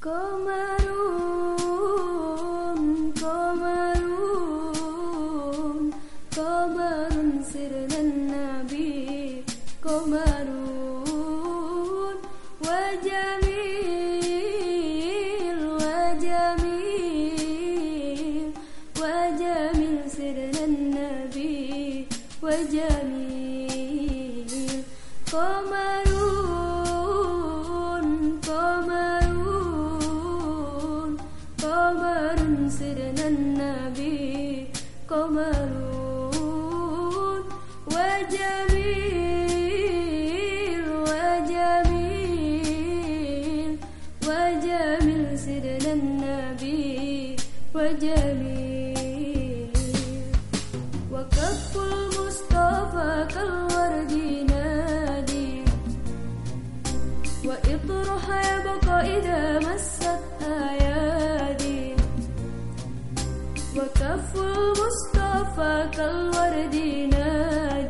Komarun, komarun, komarun sirnan nabi, komarun wajamil, wajamil, wajamil sirnan nabi, wajamil komarun. يعملون وجميل وجميل وجميل سيدنا النبي وجميل وكف المصطفى كالورد نادي وإطرح يبقى إذا مست أيادي وكف المصطفى صافك الورد نادي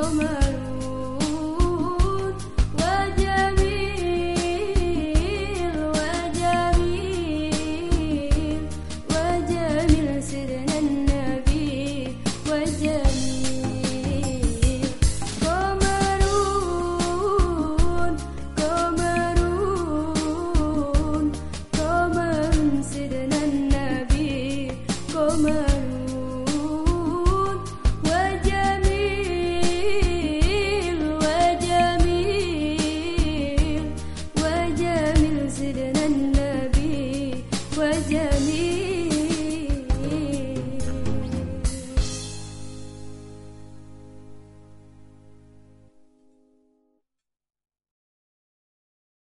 olmaz